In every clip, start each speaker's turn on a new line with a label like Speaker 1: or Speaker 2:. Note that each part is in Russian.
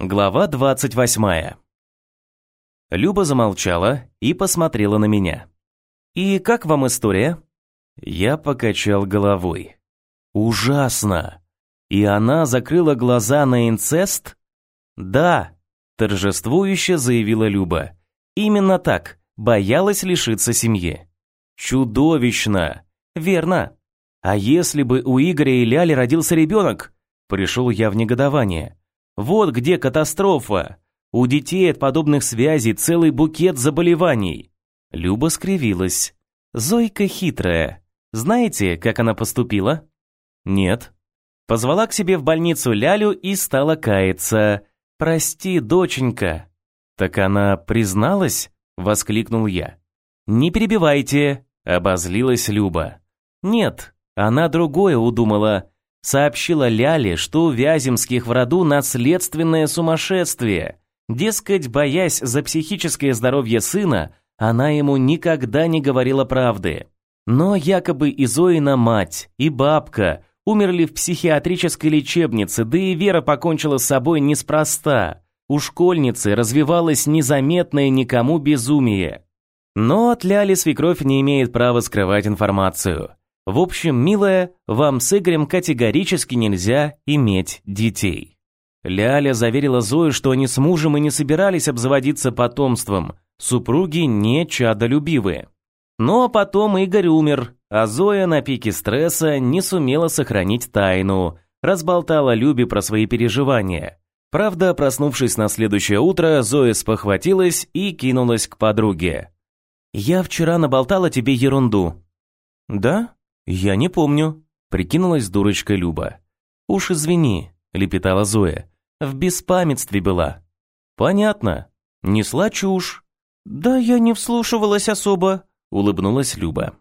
Speaker 1: Глава 28. Люба замолчала и посмотрела на меня. «И как вам история?» Я покачал головой. «Ужасно! И она закрыла глаза на инцест?» «Да», – торжествующе заявила Люба. «Именно так, боялась лишиться семьи». «Чудовищно!» «Верно. А если бы у Игоря и Ляли родился ребенок?» Пришел я в негодование. Вот где катастрофа. У детей от подобных связей целый букет заболеваний. Люба скривилась. Зойка хитрая. Знаете, как она поступила? Нет. Позвала к себе в больницу Лялю и стала каяться. Прости, доченька. Так она призналась? воскликнул я. Не перебивайте, обозлилась Люба. Нет, она другое удумала сообщила Ляле, что у Вяземских в роду наследственное сумасшествие. Дескать, боясь за психическое здоровье сына, она ему никогда не говорила правды. Но якобы и Зоина мать, и бабка умерли в психиатрической лечебнице, да и Вера покончила с собой неспроста. У школьницы развивалось незаметное никому безумие. Но от Ляли свекровь не имеет права скрывать информацию. В общем, милая, вам с Игорем категорически нельзя иметь детей. Ляля заверила Зою, что они с мужем и не собирались обзаводиться потомством. Супруги не чадолюбивые. Ну а потом Игорь умер, а Зоя на пике стресса не сумела сохранить тайну, разболтала Любе про свои переживания. Правда, проснувшись на следующее утро, Зоя спохватилась и кинулась к подруге. «Я вчера наболтала тебе ерунду». «Да?» «Я не помню», — прикинулась дурочка Люба. «Уж извини», — лепетала Зоя. «В беспамятстве была». «Понятно. Несла чушь». «Да я не вслушивалась особо», — улыбнулась Люба.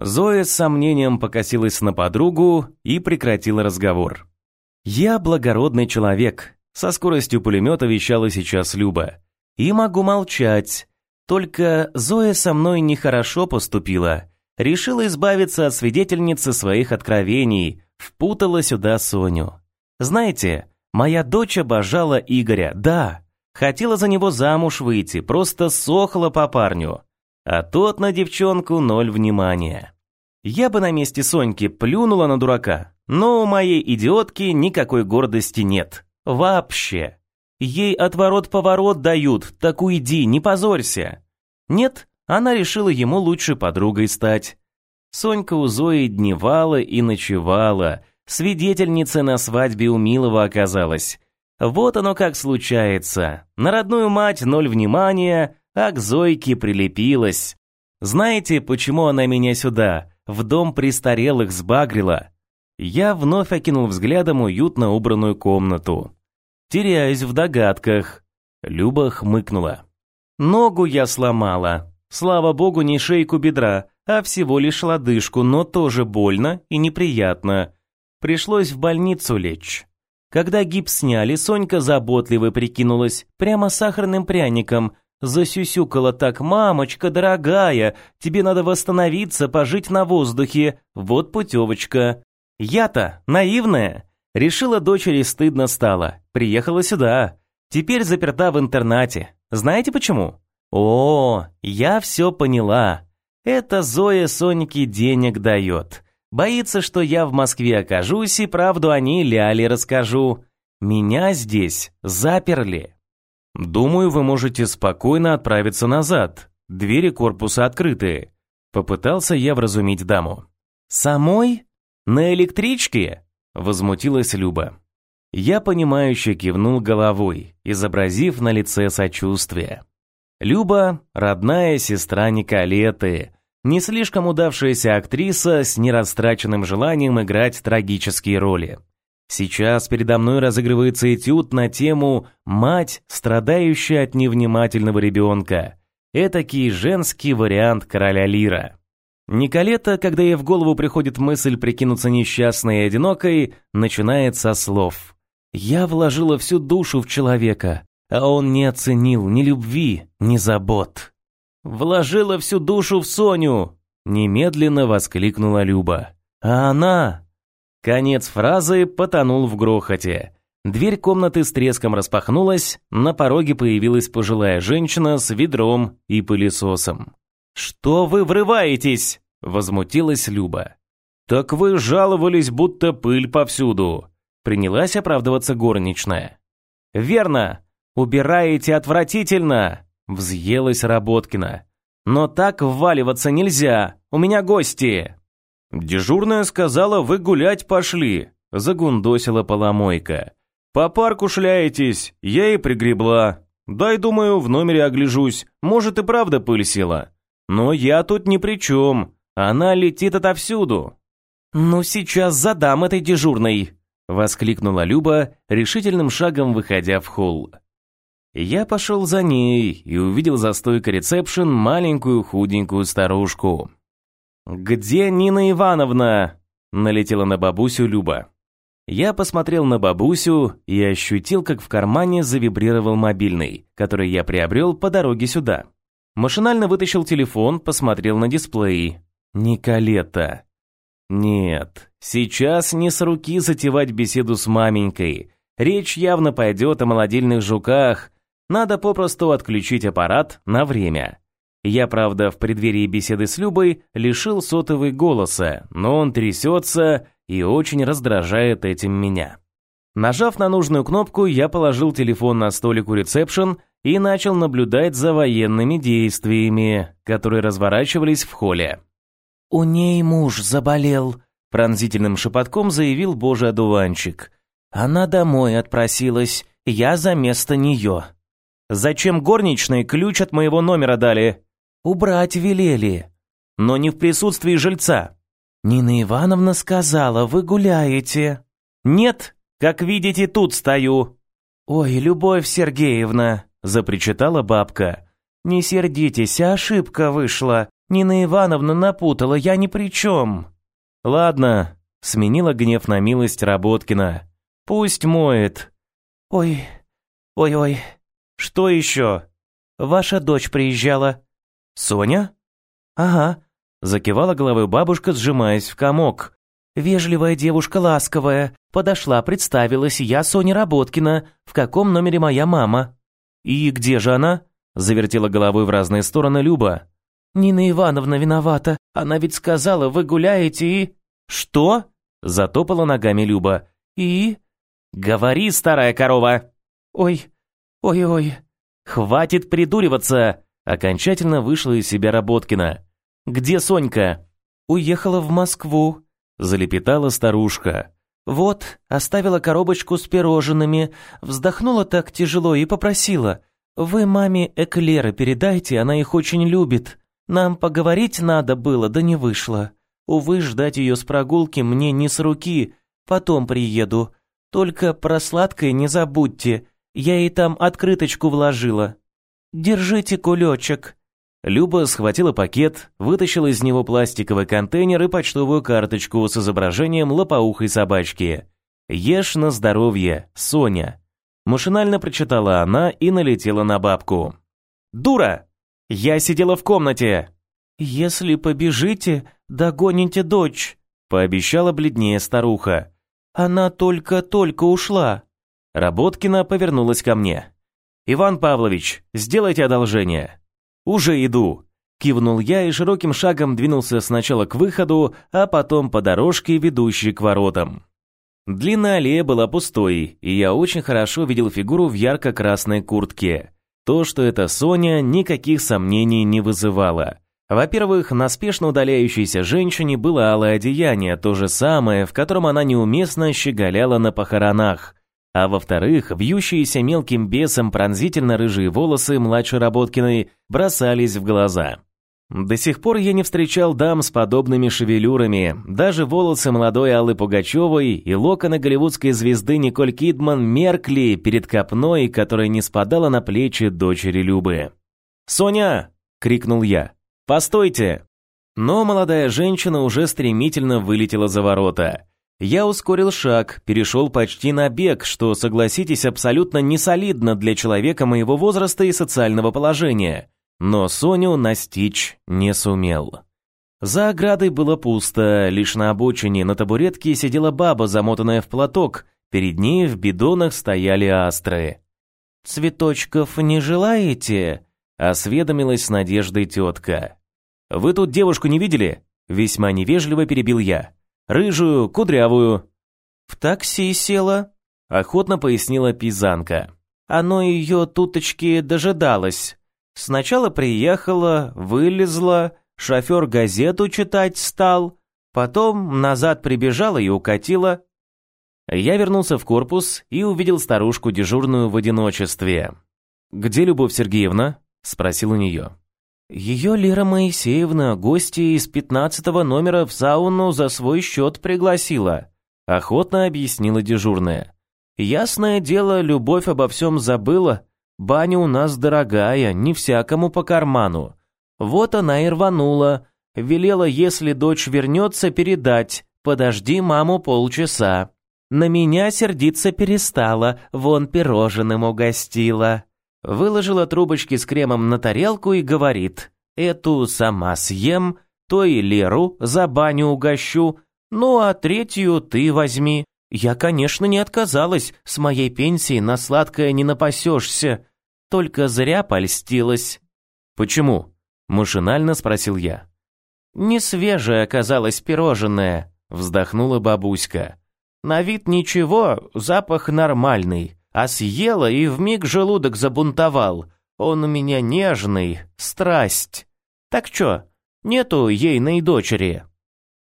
Speaker 1: Зоя с сомнением покосилась на подругу и прекратила разговор. «Я благородный человек», — со скоростью пулемета вещала сейчас Люба. «И могу молчать. Только Зоя со мной нехорошо поступила решила избавиться от свидетельницы своих откровений, впутала сюда Соню. Знаете, моя дочь обожала Игоря, да, хотела за него замуж выйти, просто сохла по парню. А тот на девчонку ноль внимания. Я бы на месте Соньки плюнула на дурака, но у моей идиотки никакой гордости нет. Вообще. Ей отворот-поворот дают, так уйди, не позорься. Нет, она решила ему лучшей подругой стать. Сонька у Зои дневала и ночевала, свидетельница на свадьбе у Милова оказалась. Вот оно как случается. На родную мать ноль внимания, а к Зойке прилепилась. Знаете, почему она меня сюда, в дом престарелых сбагрила? Я вновь окинул взглядом уютно убранную комнату. Теряюсь в догадках. Люба хмыкнула. Ногу я сломала, Слава богу, не шейку бедра, а всего лишь лодыжку, но тоже больно и неприятно. Пришлось в больницу лечь. Когда гипс сняли, Сонька заботливо прикинулась, прямо сахарным пряником. Засюсюкала так, мамочка дорогая, тебе надо восстановиться, пожить на воздухе, вот путевочка. Я-то, наивная, решила дочери стыдно стало, приехала сюда. Теперь заперта в интернате. Знаете почему? О, я все поняла. Это Зоя Соньке денег дает. Боится, что я в Москве окажусь и правду о ней Ляле расскажу. Меня здесь заперли. Думаю, вы можете спокойно отправиться назад. Двери корпуса открыты. Попытался я вразумить даму. Самой? На электричке? Возмутилась Люба. Я понимающе кивнул головой, изобразив на лице сочувствие. Люба – родная сестра Николеты, не слишком удавшаяся актриса с нерастраченным желанием играть трагические роли. Сейчас передо мной разыгрывается этюд на тему «Мать, страдающая от невнимательного ребенка». Этакий женский вариант короля Лира. Николета, когда ей в голову приходит мысль прикинуться несчастной и одинокой, начинает со слов «Я вложила всю душу в человека, а он не оценил ни любви, ни забот. «Вложила всю душу в Соню!» – немедленно воскликнула Люба. «А она...» Конец фразы потонул в грохоте. Дверь комнаты с треском распахнулась, на пороге появилась пожилая женщина с ведром и пылесосом. «Что вы врываетесь?» – возмутилась Люба. «Так вы жаловались, будто пыль повсюду», – принялась оправдываться горничная. «Верно, убираете отвратительно», – взъелась Работкина. «Но так вваливаться нельзя, у меня гости». «Дежурная сказала, вы гулять пошли», – загундосила поломойка. «По парку шляетесь, я и пригребла. Дай, думаю, в номере огляжусь, может и правда пыль села. Но я тут ни при чем, она летит отовсюду». «Ну, сейчас задам этой дежурной», – воскликнула Люба, решительным шагом выходя в холл. Я пошел за ней и увидел за стойкой ресепшн маленькую худенькую старушку. «Где Нина Ивановна?» – налетела на бабусю Люба. Я посмотрел на бабусю и ощутил, как в кармане завибрировал мобильный, который я приобрел по дороге сюда. Машинально вытащил телефон, посмотрел на дисплей. Николета. Нет, сейчас не с руки затевать беседу с маменькой. Речь явно пойдет о молодильных жуках. Надо попросту отключить аппарат на время. Я, правда, в преддверии беседы с Любой лишил сотовый голоса, но он трясется и очень раздражает этим меня. Нажав на нужную кнопку, я положил телефон на столик у ресепшн и начал наблюдать за военными действиями, которые разворачивались в холле. «У ней муж заболел», – пронзительным шепотком заявил божий одуванчик. «Она домой отпросилась, я за место нее». «Зачем горничной ключ от моего номера дали?» «Убрать велели». «Но не в присутствии жильца». «Нина Ивановна сказала, вы гуляете». «Нет, как видите, тут стою». «Ой, Любовь Сергеевна», – запричитала бабка. «Не сердитесь, ошибка вышла. Нина Ивановна напутала, я ни при чем». «Ладно», – сменила гнев на милость Работкина. «Пусть моет». «Ой, ой-ой, что еще?» «Ваша дочь приезжала». «Соня?» «Ага», – закивала головой бабушка, сжимаясь в комок. «Вежливая девушка, ласковая. Подошла, представилась, я Соня Работкина. В каком номере моя мама?» «И где же она?» – завертела головой в разные стороны Люба. «Нина Ивановна виновата. Она ведь сказала, вы гуляете и...» «Что?» – затопала ногами Люба. «И?» «Говори, старая корова!» «Ой, ой-ой!» «Хватит придуриваться!» Окончательно вышла из себя Работкина. «Где Сонька?» «Уехала в Москву», – залепетала старушка. «Вот, оставила коробочку с пирожными, вздохнула так тяжело и попросила. Вы маме эклеры передайте, она их очень любит. Нам поговорить надо было, да не вышло. Увы, ждать ее с прогулки мне не с руки. Потом приеду. Только про сладкое не забудьте. Я ей там открыточку вложила. Держите кулечек». Люба схватила пакет, вытащила из него пластиковый контейнер и почтовую карточку с изображением лопоухой собачки. «Ешь на здоровье, Соня». Машинально прочитала она и налетела на бабку. «Дура! Я сидела в комнате. Если побежите, догоните дочь, пообещала бледнее старуха. Она только-только ушла. Работкина повернулась ко мне. Иван Павлович, сделайте одолжение. Уже иду. Кивнул я и широким шагом двинулся сначала к выходу, а потом по дорожке, ведущей к воротам. Длинная аллея была пустой, и я очень хорошо видел фигуру в ярко-красной куртке. То, что это Соня, никаких сомнений не вызывало. Во-первых, на спешно удаляющейся женщине было алое одеяние, то же самое, в котором она неуместно щеголяла на похоронах. А во-вторых, вьющиеся мелким бесом пронзительно рыжие волосы младшей Работкиной бросались в глаза. До сих пор я не встречал дам с подобными шевелюрами. Даже волосы молодой Аллы Пугачевой и локоны голливудской звезды Николь Кидман меркли перед копной, которая не спадала на плечи дочери Любы. «Соня!» — крикнул я. «Постойте!» Но молодая женщина уже стремительно вылетела за ворота. Я ускорил шаг, перешел почти на бег, что, согласитесь, абсолютно несолидно для человека моего возраста и социального положения но Соню настичь не сумел. За оградой было пусто, лишь на обочине на табуретке сидела баба, замотанная в платок, Перед ней в бидонах стояли астры. «Цветочков не желаете?» – осведомилась с надеждой тетка. «Вы тут девушку не видели?» – весьма невежливо перебил я. «Рыжую, кудрявую». «В такси села», – охотно пояснила пизанка. «Оно ее туточки дожидалось. Сначала приехала, вылезла, шофер газету читать стал, потом назад прибежала и укатила. Я вернулся в корпус и увидел старушку дежурную в одиночестве. «Где Любовь Сергеевна?» – спросил у нее. «Ее Лера Моисеевна гости из пятнадцатого номера в сауну за свой счет пригласила», – охотно объяснила дежурная. «Ясное дело, Любовь обо всем забыла. Баня у нас дорогая, не всякому по карману. Вот она и рванула. Велела, если дочь вернется, передать. Подожди маму полчаса. На меня сердиться перестала, вон пирожным угостила. Выложила трубочки с кремом на тарелку и говорит, «Эту сама съем, то и Леру за баню угощу, ну а третью ты возьми». Я, конечно, не отказалась, с моей пенсии на сладкое не напасешься, только зря польстилась. «Почему?» – машинально спросил я. «Не свежее оказалось пирожное», – вздохнула бабуська. На вид ничего, запах нормальный, а съела и вмиг желудок забунтовал. Он у меня нежный, страсть. Так чё, нету ейной дочери?»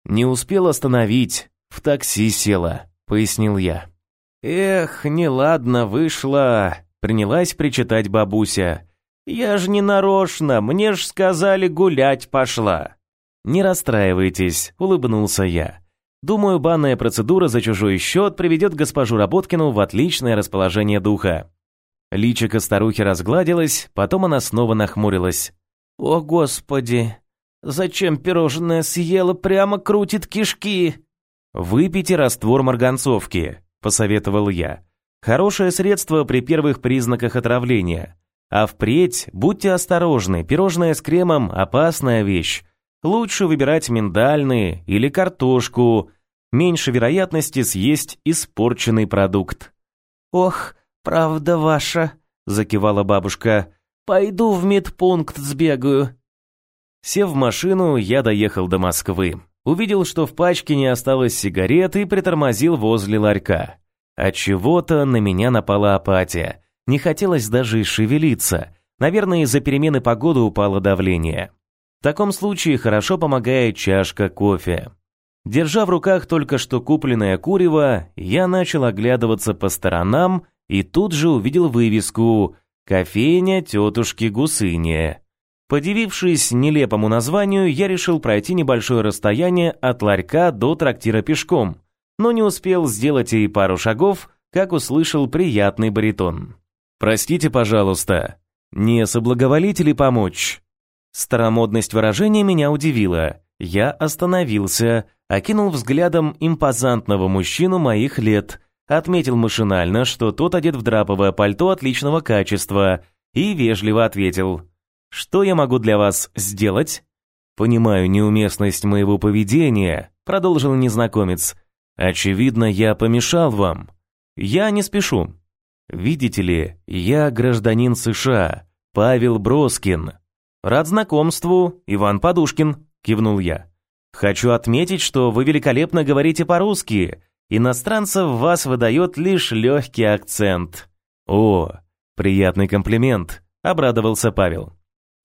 Speaker 1: «Не успел остановить, в такси села», — пояснил я. «Эх, неладно вышло», — принялась причитать бабуся. «Я ж не нарочно, мне ж сказали гулять пошла». «Не расстраивайтесь», — улыбнулся я. Думаю, банная процедура за чужой счет приведет госпожу Работкину в отличное расположение духа. Личико старухи разгладилось, потом она снова нахмурилась. «О, Господи! Зачем пирожное съела, прямо крутит кишки?» «Выпейте раствор марганцовки», – посоветовал я. «Хорошее средство при первых признаках отравления. А впредь будьте осторожны, пирожное с кремом – опасная вещь. Лучше выбирать миндальные или картошку, меньше вероятности съесть испорченный продукт. «Ох, правда ваша», — закивала бабушка. «Пойду в медпункт сбегаю». Сев в машину, я доехал до Москвы. Увидел, что в пачке не осталось сигарет и притормозил возле ларька. От чего-то на меня напала апатия. Не хотелось даже шевелиться. Наверное, из-за перемены погоды упало давление. В таком случае хорошо помогает чашка кофе. Держа в руках только что купленное курево, я начал оглядываться по сторонам и тут же увидел вывеску «Кофейня тетушки Гусыни». Подивившись нелепому названию, я решил пройти небольшое расстояние от ларька до трактира пешком, но не успел сделать и пару шагов, как услышал приятный баритон. «Простите, пожалуйста, не соблаговолите ли помочь?» Старомодность выражения меня удивила. Я остановился, окинул взглядом импозантного мужчину моих лет, отметил машинально, что тот одет в драповое пальто отличного качества, и вежливо ответил «Что я могу для вас сделать?» «Понимаю неуместность моего поведения», — продолжил незнакомец. «Очевидно, я помешал вам. Я не спешу. Видите ли, я гражданин США, Павел Броскин. Рад знакомству, Иван Подушкин», — кивнул я. Хочу отметить, что вы великолепно говорите по-русски. Иностранцев вас выдает лишь легкий акцент. О, приятный комплимент, обрадовался Павел.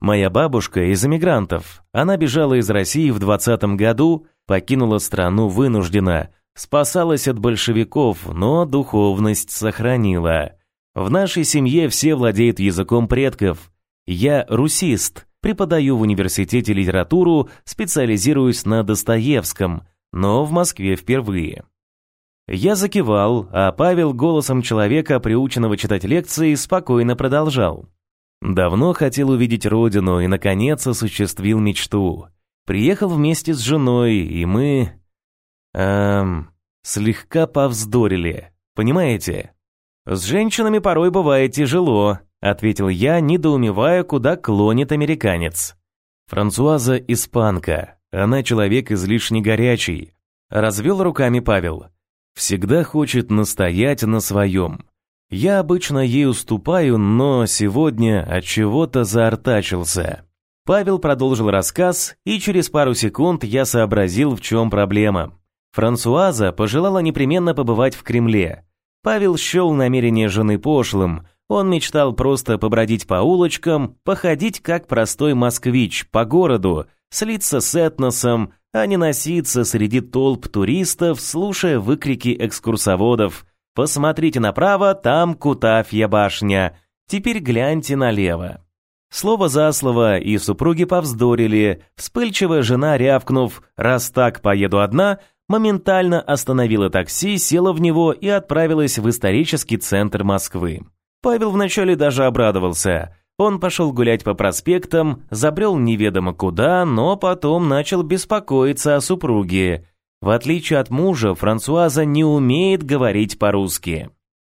Speaker 1: Моя бабушка из эмигрантов. Она бежала из России в двадцатом году, покинула страну вынужденно, спасалась от большевиков, но духовность сохранила. В нашей семье все владеют языком предков. Я русист, Преподаю в университете литературу, специализируюсь на Достоевском, но в Москве впервые. Я закивал, а Павел голосом человека, приученного читать лекции, спокойно продолжал. Давно хотел увидеть родину и, наконец, осуществил мечту. Приехал вместе с женой, и мы... Эм... Слегка повздорили, понимаете? С женщинами порой бывает тяжело, ответил я, недоумевая, куда клонит американец. Франсуаза испанка, она человек излишне горячий. Развел руками Павел. Всегда хочет настоять на своем. Я обычно ей уступаю, но сегодня от чего-то заортачился. Павел продолжил рассказ, и через пару секунд я сообразил, в чем проблема. Франсуаза пожелала непременно побывать в Кремле. Павел счел намерение жены пошлым. Он мечтал просто побродить по улочкам, походить как простой москвич по городу, слиться с этносом, а не носиться среди толп туристов, слушая выкрики экскурсоводов. «Посмотрите направо, там Кутафья башня. Теперь гляньте налево». Слово за слово, и супруги повздорили. Вспыльчивая жена, рявкнув «раз так, поеду одна», моментально остановила такси, села в него и отправилась в исторический центр Москвы. Павел вначале даже обрадовался. Он пошел гулять по проспектам, забрел неведомо куда, но потом начал беспокоиться о супруге. В отличие от мужа, Франсуаза не умеет говорить по-русски.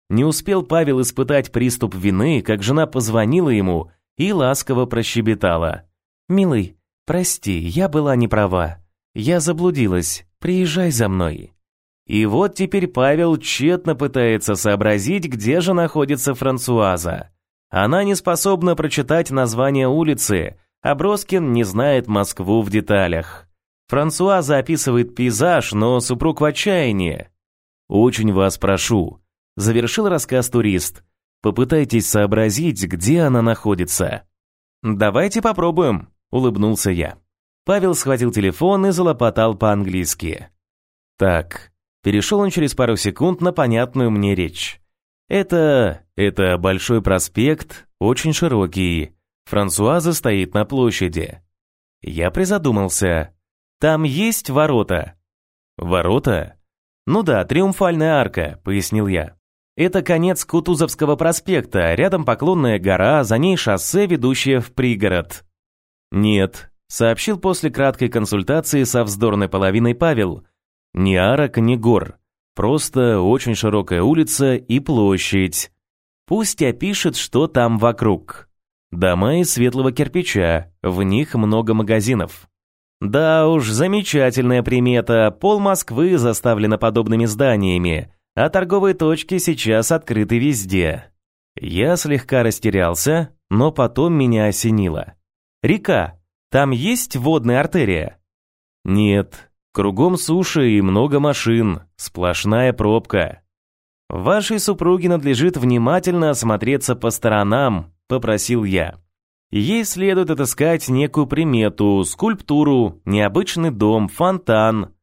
Speaker 1: Не успел Павел испытать приступ вины, как жена позвонила ему – и ласково прощебетала. «Милый, прости, я была не права. Я заблудилась, приезжай за мной». И вот теперь Павел тщетно пытается сообразить, где же находится Франсуаза. Она не способна прочитать название улицы, а Броскин не знает Москву в деталях. Франсуаза описывает пейзаж, но супруг в отчаянии. «Очень вас прошу», — завершил рассказ турист. Попытайтесь сообразить, где она находится. Давайте попробуем, улыбнулся я. Павел схватил телефон и залопотал по-английски. Так, перешел он через пару секунд на понятную мне речь. Это... это большой проспект, очень широкий. Франсуаза стоит на площади. Я призадумался. Там есть ворота? Ворота? Ну да, триумфальная арка, пояснил я. Это конец Кутузовского проспекта, рядом Поклонная гора, за ней шоссе, ведущее в пригород. Нет, сообщил после краткой консультации со вздорной половиной Павел. Ни арок, ни гор. Просто очень широкая улица и площадь. Пусть опишет, что там вокруг. Дома из светлого кирпича, в них много магазинов. Да уж, замечательная примета. Пол Москвы заставлено подобными зданиями а торговые точки сейчас открыты везде. Я слегка растерялся, но потом меня осенило. Река. Там есть водная артерия? Нет. Кругом суши и много машин, сплошная пробка. Вашей супруге надлежит внимательно осмотреться по сторонам, попросил я. Ей следует отыскать некую примету, скульптуру, необычный дом, фонтан.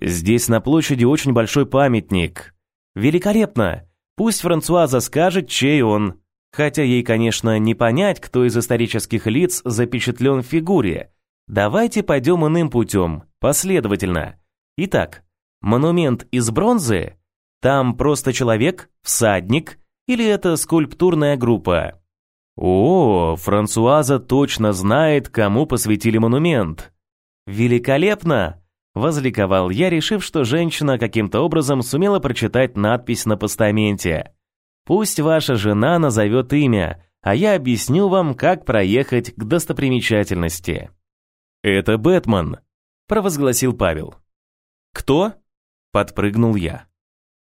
Speaker 1: Здесь на площади очень большой памятник, Великолепно! Пусть Франсуаза скажет, чей он. Хотя ей, конечно, не понять, кто из исторических лиц запечатлен в фигуре. Давайте пойдем иным путем, последовательно. Итак, монумент из бронзы? Там просто человек, всадник, или это скульптурная группа? О, Франсуаза точно знает, кому посвятили монумент. Великолепно! Возликовал я, решив, что женщина каким-то образом сумела прочитать надпись на постаменте. Пусть ваша жена назовет имя, а я объясню вам, как проехать к достопримечательности. Это Бэтмен, провозгласил Павел. Кто? подпрыгнул я.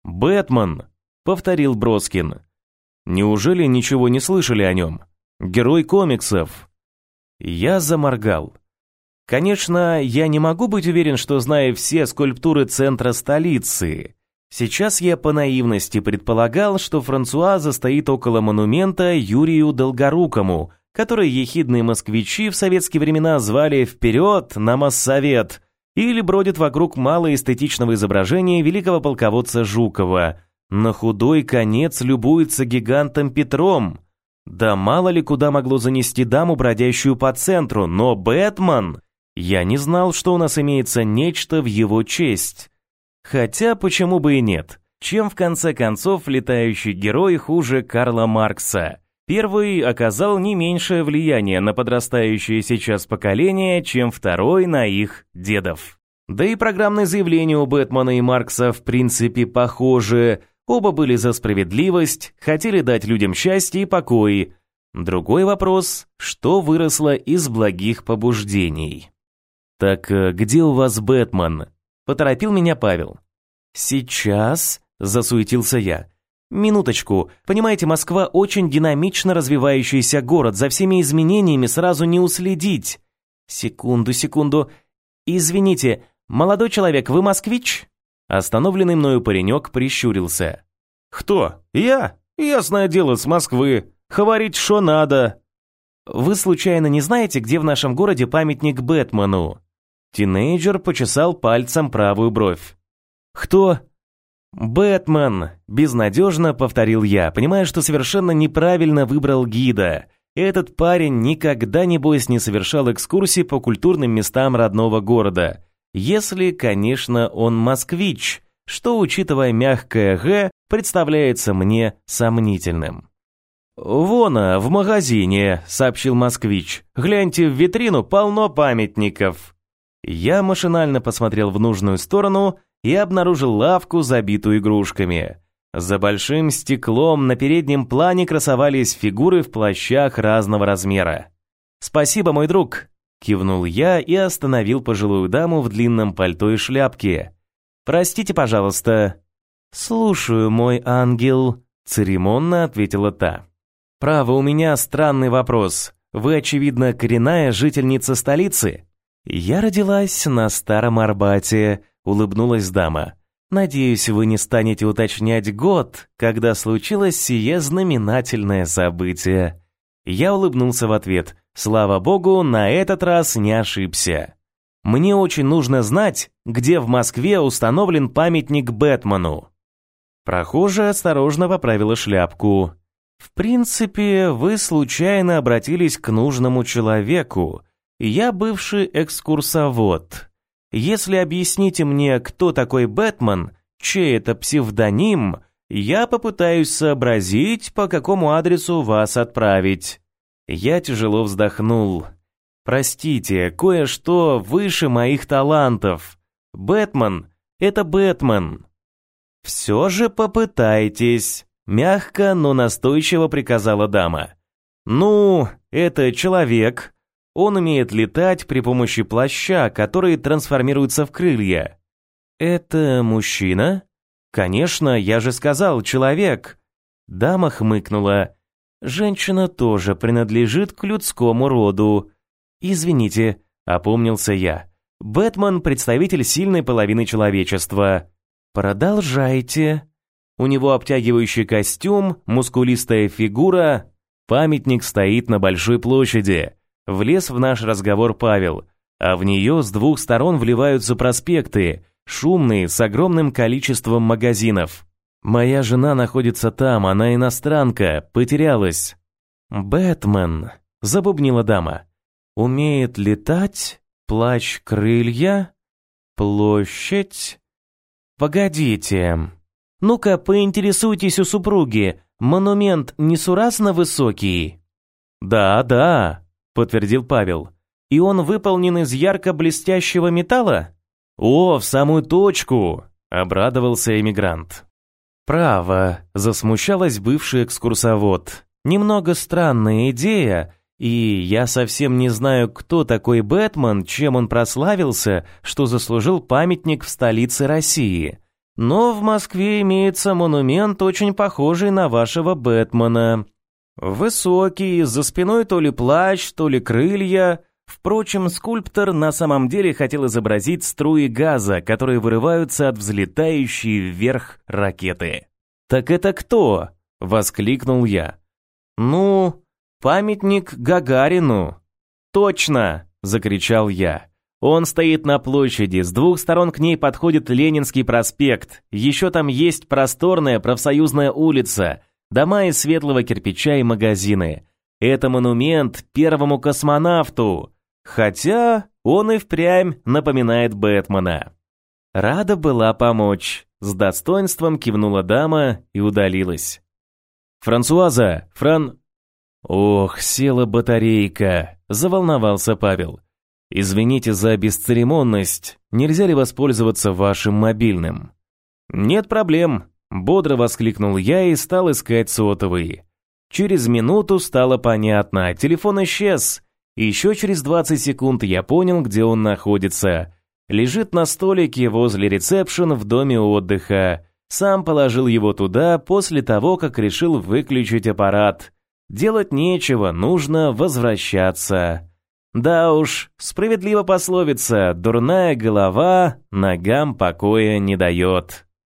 Speaker 1: Бэтмен, повторил Броскин. Неужели ничего не слышали о нем? Герой комиксов. Я заморгал. Конечно, я не могу быть уверен, что знаю все скульптуры центра столицы. Сейчас я по наивности предполагал, что Франсуаза стоит около монумента Юрию Долгорукому, который ехидные москвичи в советские времена звали «Вперед, на Моссовет!» или бродит вокруг малоэстетичного изображения великого полководца Жукова. На худой конец любуется гигантом Петром. Да мало ли куда могло занести даму, бродящую по центру, но Бэтмен... Я не знал, что у нас имеется нечто в его честь. Хотя почему бы и нет? Чем в конце концов летающий герой хуже Карла Маркса? Первый оказал не меньшее влияние на подрастающее сейчас поколение, чем второй на их дедов. Да и программное заявление у Бэтмена и Маркса в принципе похожи. Оба были за справедливость, хотели дать людям счастье и покой. Другой вопрос, что выросло из благих побуждений. «Так э, где у вас Бэтмен?» – поторопил меня Павел. Сейчас, засуетился я. Минуточку. Понимаете, Москва очень динамично развивающийся город, за всеми изменениями сразу не уследить. Секунду, секунду. Извините, молодой человек, вы москвич? Остановленный мною паренек прищурился. Кто? Я? Ясное дело, с Москвы. Говорить, что надо. Вы случайно не знаете, где в нашем городе памятник Бэтмену? Тинейджер почесал пальцем правую бровь. Кто? Бэтмен, безнадежно повторил я, понимая, что совершенно неправильно выбрал гида. Этот парень никогда небось не совершал экскурсии по культурным местам родного города. Если, конечно, он москвич, что, учитывая мягкое «г», представляется мне сомнительным. «Вон, в магазине», — сообщил москвич. «Гляньте в витрину, полно памятников». Я машинально посмотрел в нужную сторону и обнаружил лавку, забитую игрушками. За большим стеклом на переднем плане красовались фигуры в плащах разного размера. «Спасибо, мой друг!» – кивнул я и остановил пожилую даму в длинном пальто и шляпке. «Простите, пожалуйста». «Слушаю, мой ангел», – церемонно ответила та. «Право, у меня странный вопрос. Вы, очевидно, коренная жительница столицы?» «Я родилась на Старом Арбате», — улыбнулась дама. «Надеюсь, вы не станете уточнять год, когда случилось сие знаменательное событие». Я улыбнулся в ответ. Слава богу, на этот раз не ошибся. Мне очень нужно знать, где в Москве установлен памятник Бэтмену. Прохожая осторожно поправила шляпку. В принципе, вы случайно обратились к нужному человеку, я бывший экскурсовод. Если объясните мне, кто такой Бэтмен, чей это псевдоним, я попытаюсь сообразить, по какому адресу вас отправить. Я тяжело вздохнул. Простите, кое-что выше моих талантов. Бэтмен — это Бэтмен. Все же попытайтесь, мягко, но настойчиво приказала дама. Ну, это человек, он умеет летать при помощи плаща, который трансформируется в крылья. Это мужчина? Конечно, я же сказал, человек. Дама хмыкнула. Женщина тоже принадлежит к людскому роду. Извините, опомнился я. Бэтмен представитель сильной половины человечества. Продолжайте. У него обтягивающий костюм, мускулистая фигура. Памятник стоит на большой площади. Влез в наш разговор Павел, а в нее с двух сторон вливаются проспекты, шумные, с огромным количеством магазинов. Моя жена находится там, она иностранка, потерялась. Бэтмен, забубнила дама. Умеет летать, плащ крылья, площадь. Погодите. Ну-ка, поинтересуйтесь у супруги, монумент несуразно высокий? Да, да, подтвердил Павел. И он выполнен из ярко-блестящего металла? О, в самую точку, обрадовался эмигрант. Право, засмущалась бывший экскурсовод. Немного странная идея, и я совсем не знаю, кто такой Бэтмен, чем он прославился, что заслужил памятник в столице России. Но в Москве имеется монумент, очень похожий на вашего Бэтмена. Высокий, за спиной то ли плащ, то ли крылья. Впрочем, скульптор на самом деле хотел изобразить струи газа, которые вырываются от взлетающей вверх ракеты. «Так это кто?» — воскликнул я. «Ну, памятник Гагарину». «Точно!» — закричал я. Он стоит на площади, с двух сторон к ней подходит Ленинский проспект, еще там есть просторная профсоюзная улица, дома из светлого кирпича и магазины. Это монумент первому космонавту, хотя он и впрямь напоминает Бэтмена. Рада была помочь. С достоинством кивнула дама и удалилась. «Франсуаза! Фран...» «Ох, села батарейка!» – заволновался Павел. «Извините за бесцеремонность. Нельзя ли воспользоваться вашим мобильным?» «Нет проблем. Бодро воскликнул я и стал искать сотовый. Через минуту стало понятно, телефон исчез. Еще через 20 секунд я понял, где он находится. Лежит на столике возле ресепшн в доме отдыха. Сам положил его туда после того, как решил выключить аппарат. Делать нечего, нужно возвращаться. Да уж, справедливо пословица «дурная голова ногам покоя не дает».